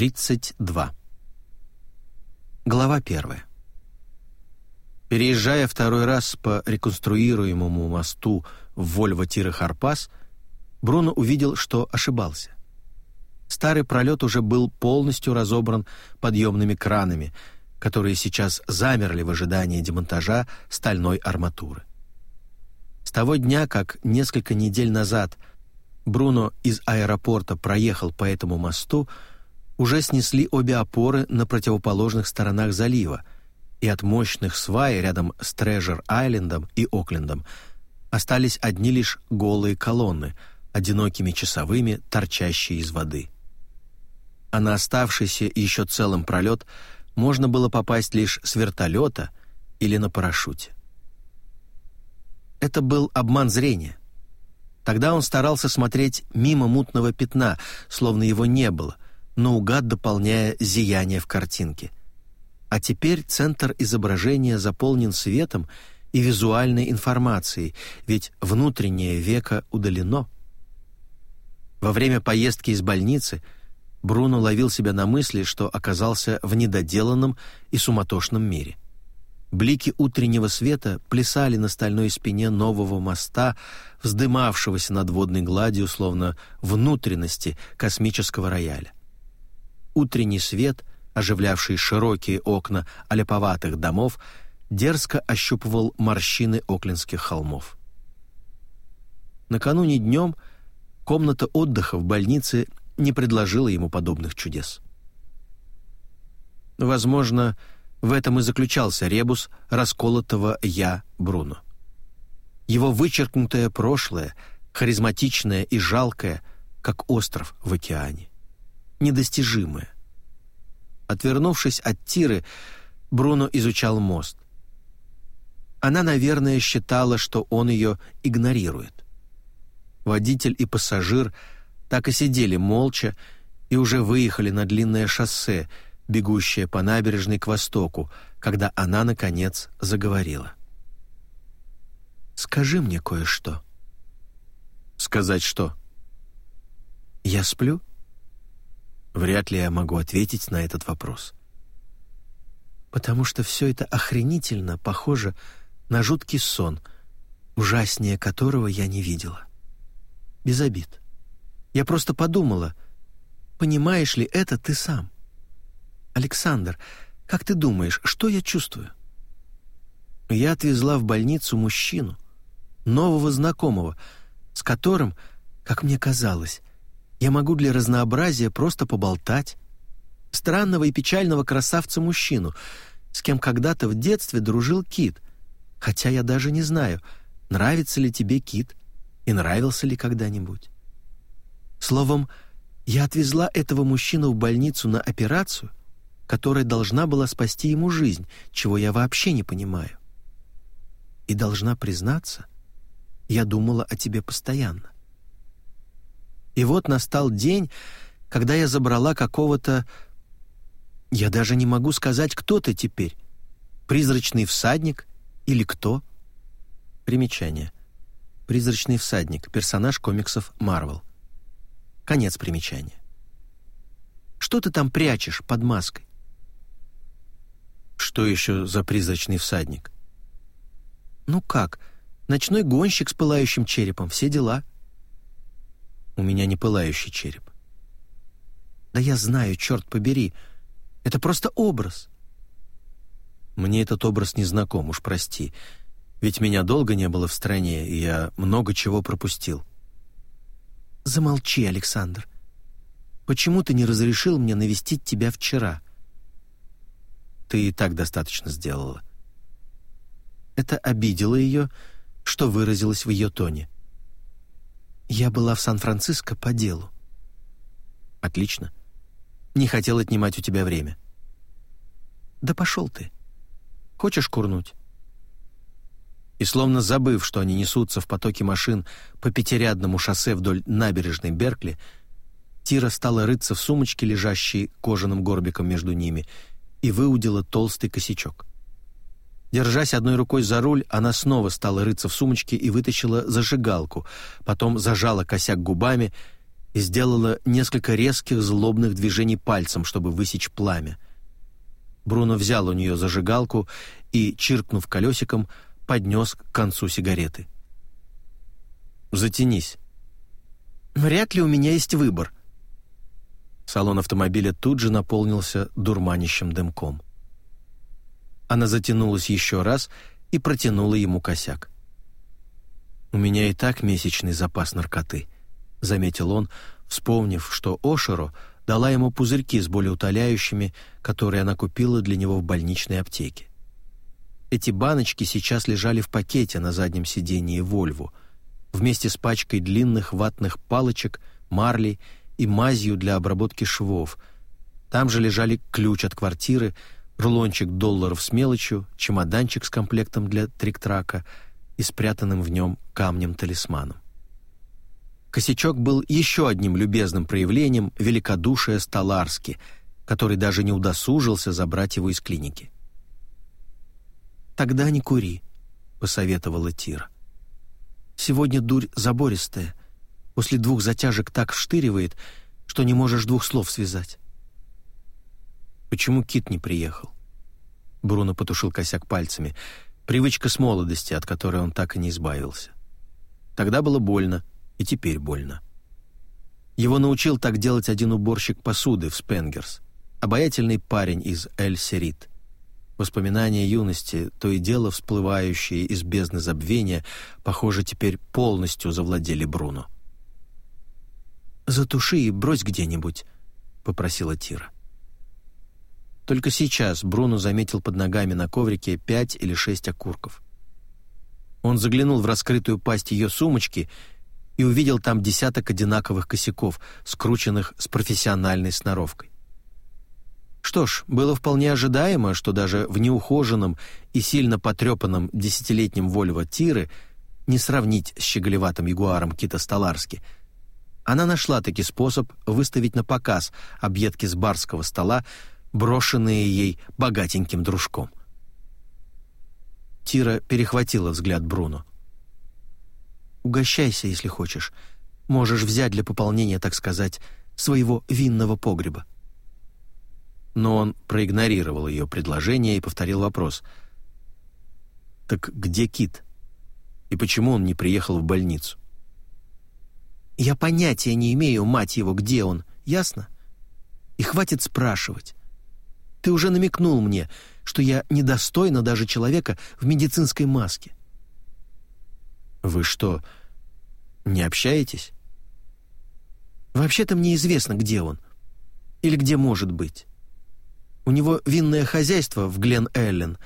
32. Глава 1. Переезжая второй раз по реконструируемому мосту в Вольво-Харпас, Бруно увидел, что ошибался. Старый пролет уже был полностью разобран подъемными кранами, которые сейчас замерли в ожидании демонтажа стальной арматуры. С того дня, как несколько недель назад Бруно из аэропорта проехал по этому мосту, уже снесли обе опоры на противоположных сторонах залива, и от мощных свай рядом с Трежер-Айлендом и Оклендом остались одни лишь голые колонны, одинокими часовыми, торчащие из воды. А на оставшийся еще целым пролет можно было попасть лишь с вертолета или на парашюте. Это был обман зрения. Тогда он старался смотреть мимо мутного пятна, словно его не было — наугад дополняя зияние в картинке. А теперь центр изображения заполнен светом и визуальной информацией, ведь внутреннее веко удалено. Во время поездки из больницы Бруно ловил себя на мысли, что оказался в недоделанном и суматошном мире. Блики утреннего света плясали на стальной спине нового моста, вздымавшегося над водной гладью, словно внутренности космического рояля. Утренний свет, оживлявший широкие окна аляповатых домов, дерзко ощупывал морщины оклинских холмов. Накануне днем комната отдыха в больнице не предложила ему подобных чудес. Возможно, в этом и заключался ребус расколотого «я» Бруно. Его вычеркнутое прошлое, харизматичное и жалкое, как остров в океане недостижимое. Отвернувшись от Тиры, Бруно изучал мост. Она, наверное, считала, что он ее игнорирует. Водитель и пассажир так и сидели молча и уже выехали на длинное шоссе, бегущее по набережной к востоку, когда она, наконец, заговорила. «Скажи мне кое-что». «Сказать что?» «Я сплю?» Вряд ли я могу ответить на этот вопрос. Потому что все это охренительно похоже на жуткий сон, ужаснее которого я не видела. Без обид. Я просто подумала, понимаешь ли это ты сам? Александр, как ты думаешь, что я чувствую? Я отвезла в больницу мужчину, нового знакомого, с которым, как мне казалось, я могу для разнообразия просто поболтать. Странного и печального красавца-мужчину, с кем когда-то в детстве дружил Кит, хотя я даже не знаю, нравится ли тебе Кит и нравился ли когда-нибудь. Словом, я отвезла этого мужчину в больницу на операцию, которая должна была спасти ему жизнь, чего я вообще не понимаю. И должна признаться, я думала о тебе постоянно. И вот настал день, когда я забрала какого-то... Я даже не могу сказать, кто ты теперь. Призрачный всадник или кто? Примечание. Призрачный всадник, персонаж комиксов Марвел. Конец примечания. Что ты там прячешь под маской? Что еще за призрачный всадник? Ну как, ночной гонщик с пылающим черепом, все дела. У меня не пылающий череп. Да я знаю, черт побери. Это просто образ. Мне этот образ не знаком, уж прости. Ведь меня долго не было в стране, и я много чего пропустил. Замолчи, Александр. Почему ты не разрешил мне навестить тебя вчера? Ты и так достаточно сделала. Это обидело ее, что выразилось в ее тоне. Я была в Сан-Франциско по делу. Отлично. Не хотел отнимать у тебя время. Да пошел ты. Хочешь курнуть? И словно забыв, что они несутся в потоке машин по пятирядному шоссе вдоль набережной Беркли, Тира стала рыться в сумочке, лежащей кожаным горбиком между ними, и выудила толстый косячок. Держась одной рукой за руль, она снова стала рыться в сумочке и вытащила зажигалку, потом зажала косяк губами и сделала несколько резких злобных движений пальцем, чтобы высечь пламя. Бруно взял у нее зажигалку и, чиркнув колесиком, поднес к концу сигареты. «Затянись». «Вряд ли у меня есть выбор». Салон автомобиля тут же наполнился дурманящим дымком. Она затянулась еще раз и протянула ему косяк. «У меня и так месячный запас наркоты», — заметил он, вспомнив, что Ошеро дала ему пузырьки с болеутоляющими, которые она купила для него в больничной аптеке. Эти баночки сейчас лежали в пакете на заднем сидении «Вольву», вместе с пачкой длинных ватных палочек, марлей и мазью для обработки швов. Там же лежали ключ от квартиры, рулончик долларов с мелочью, чемоданчик с комплектом для трик-трака и спрятанным в нем камнем-талисманом. Косячок был еще одним любезным проявлением великодушия Столарски, который даже не удосужился забрать его из клиники. «Тогда не кури», — посоветовала Тира. «Сегодня дурь забористая. После двух затяжек так вштыривает, что не можешь двух слов связать». «Почему Кит не приехал?» Бруно потушил косяк пальцами. Привычка с молодости, от которой он так и не избавился. Тогда было больно, и теперь больно. Его научил так делать один уборщик посуды в Спенгерс, обаятельный парень из Эль-Серит. Воспоминания юности, то и дело всплывающие из бездны забвения, похоже, теперь полностью завладели Бруно. «Затуши и брось где-нибудь», — попросила Тира. Только сейчас Бруно заметил под ногами на коврике пять или шесть окурков. Он заглянул в раскрытую пасть ее сумочки и увидел там десяток одинаковых косяков, скрученных с профессиональной сноровкой. Что ж, было вполне ожидаемо, что даже в неухоженном и сильно потрепанном десятилетнем Вольво Тиры не сравнить с щеголеватым ягуаром Кита Столарски. Она нашла таки способ выставить на показ объедки с барского стола, брошенные ей богатеньким дружком. Тира перехватила взгляд Бруно. Угощайся, если хочешь. Можешь взять для пополнения, так сказать, своего винного погреба». Но он проигнорировал ее предложение и повторил вопрос. «Так где Кит? И почему он не приехал в больницу?» «Я понятия не имею, мать его, где он, ясно? И хватит спрашивать. Ты уже намекнул мне, что я недостойна даже человека в медицинской маске. «Вы что, не общаетесь?» «Вообще-то мне известно, где он. Или где может быть. У него винное хозяйство в Глен-Эллен,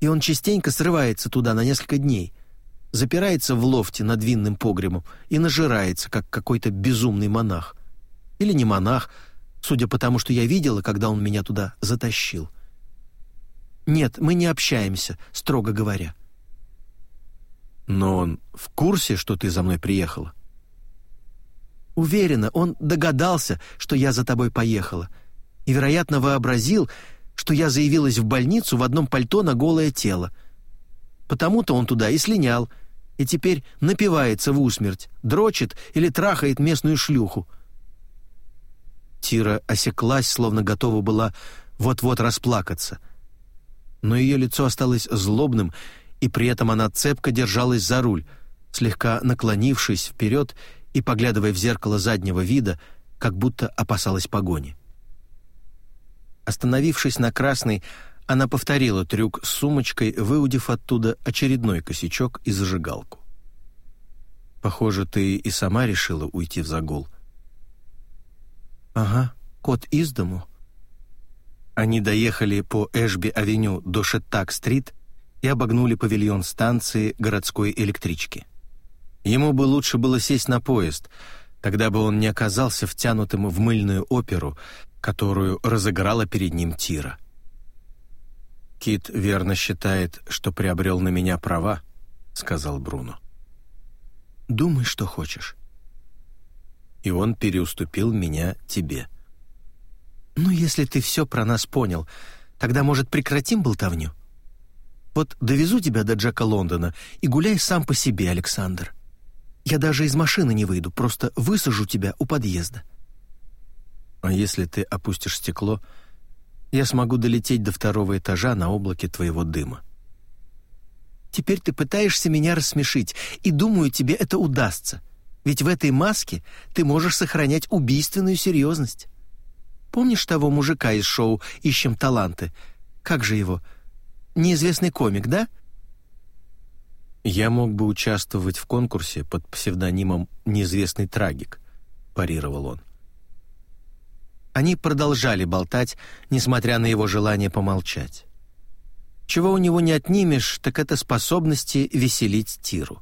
и он частенько срывается туда на несколько дней, запирается в лофте над винным погребом и нажирается, как какой-то безумный монах. Или не монах, судя по тому, что я видела, когда он меня туда затащил. Нет, мы не общаемся, строго говоря. Но он в курсе, что ты за мной приехала? Уверена, он догадался, что я за тобой поехала, и, вероятно, вообразил, что я заявилась в больницу в одном пальто на голое тело. Потому-то он туда и слинял, и теперь напивается в усмерть, дрочит или трахает местную шлюху. Тира осеклась, словно готова была вот-вот расплакаться. Но ее лицо осталось злобным, и при этом она цепко держалась за руль, слегка наклонившись вперед и поглядывая в зеркало заднего вида, как будто опасалась погони. Остановившись на красной, она повторила трюк с сумочкой, выудив оттуда очередной косячок и зажигалку. «Похоже, ты и сама решила уйти в загул». «Ага, кот из дому». Они доехали по Эшби-авеню до Шеттак-стрит и обогнули павильон станции городской электрички. Ему бы лучше было сесть на поезд, тогда бы он не оказался втянутым в мыльную оперу, которую разыграла перед ним Тира. «Кит верно считает, что приобрел на меня права», — сказал Бруно. «Думай, что хочешь». «И он переуступил меня тебе». «Ну, если ты все про нас понял, тогда, может, прекратим болтовню?» Вот довезу тебя до Джека Лондона и гуляй сам по себе, Александр». Я даже из машины не выйду, просто высажу тебя у подъезда». «А если ты опустишь стекло, я смогу долететь до второго этажа на облаке твоего дыма». «Теперь ты пытаешься меня рассмешить, и думаю, тебе это удастся. Ведь в этой маске ты можешь сохранять убийственную серьезность. Помнишь того мужика из шоу «Ищем таланты»? Как же его? Неизвестный комик, да?» «Я мог бы участвовать в конкурсе под псевдонимом «Неизвестный трагик», — парировал он. Они продолжали болтать, несмотря на его желание помолчать. Чего у него не отнимешь, так это способности веселить Тиру.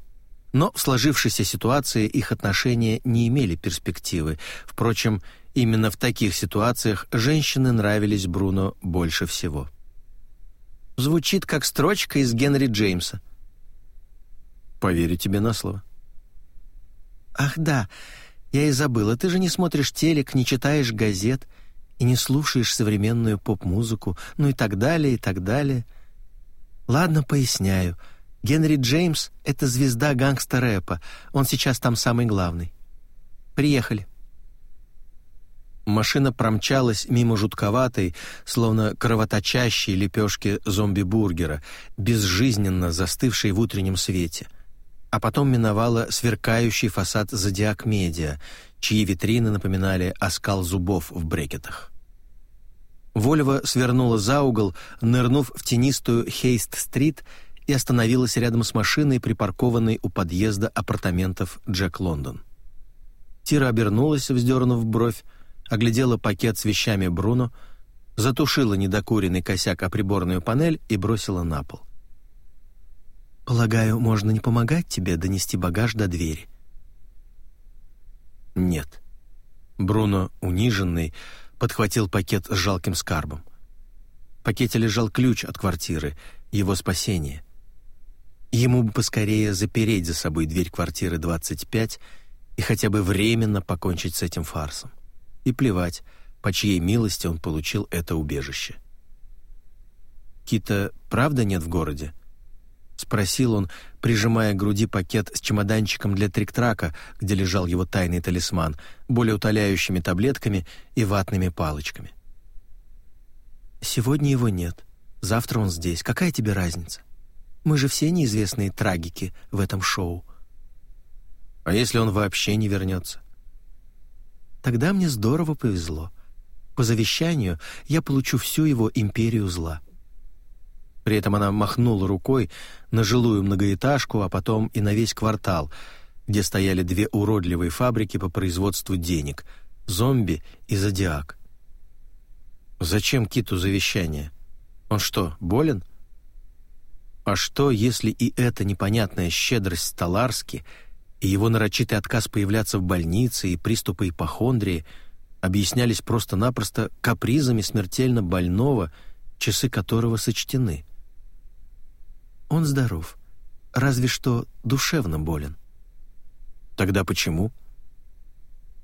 Но в сложившейся ситуации их отношения не имели перспективы. Впрочем, именно в таких ситуациях женщины нравились Бруно больше всего. Звучит как строчка из Генри Джеймса. Поверю тебе на слово. Ах да, я и забыла, ты же не смотришь телек, не читаешь газет и не слушаешь современную поп-музыку, ну и так далее, и так далее. Ладно, поясняю. Генри Джеймс — это звезда гангста-рэпа. Он сейчас там самый главный. Приехали. Машина промчалась мимо жутковатой, словно кровоточащей лепешки зомби-бургера, безжизненно застывшей в утреннем свете а потом миновала сверкающий фасад «Зодиак Медиа», чьи витрины напоминали оскал зубов в брекетах. Вольво свернула за угол, нырнув в тенистую Хейст-стрит и остановилась рядом с машиной, припаркованной у подъезда апартаментов Джек Лондон. Тира обернулась, вздернув бровь, оглядела пакет с вещами Бруно, затушила недокуренный косяк о приборную панель и бросила на пол. Полагаю, можно не помогать тебе донести багаж до двери. Нет. Бруно, униженный, подхватил пакет с жалким скарбом. В пакете лежал ключ от квартиры, его спасение. Ему бы поскорее запереть за собой дверь квартиры 25 и хотя бы временно покончить с этим фарсом. И плевать, по чьей милости он получил это убежище. Кита правда нет в городе? — спросил он, прижимая к груди пакет с чемоданчиком для трик-трака, где лежал его тайный талисман, более утоляющими таблетками и ватными палочками. «Сегодня его нет. Завтра он здесь. Какая тебе разница? Мы же все неизвестные трагики в этом шоу». «А если он вообще не вернется?» «Тогда мне здорово повезло. По завещанию я получу всю его империю зла». При этом она махнула рукой на жилую многоэтажку, а потом и на весь квартал, где стояли две уродливые фабрики по производству денег — «Зомби» и «Зодиак». Зачем Киту завещание? Он что, болен? А что, если и эта непонятная щедрость Столарски и его нарочитый отказ появляться в больнице и приступы ипохондрии объяснялись просто-напросто капризами смертельно больного, часы которого сочтены? Он здоров, разве что душевно болен. Тогда почему?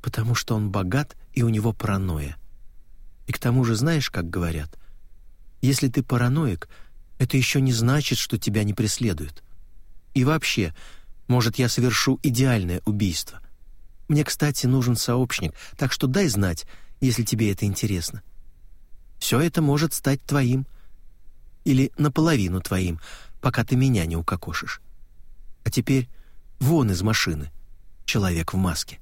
Потому что он богат и у него паранойя. И к тому же знаешь, как говорят, если ты параноик, это еще не значит, что тебя не преследуют. И вообще, может, я совершу идеальное убийство. Мне, кстати, нужен сообщник, так что дай знать, если тебе это интересно. Все это может стать твоим. Или наполовину твоим, пока ты меня не укокошишь. А теперь вон из машины, человек в маске».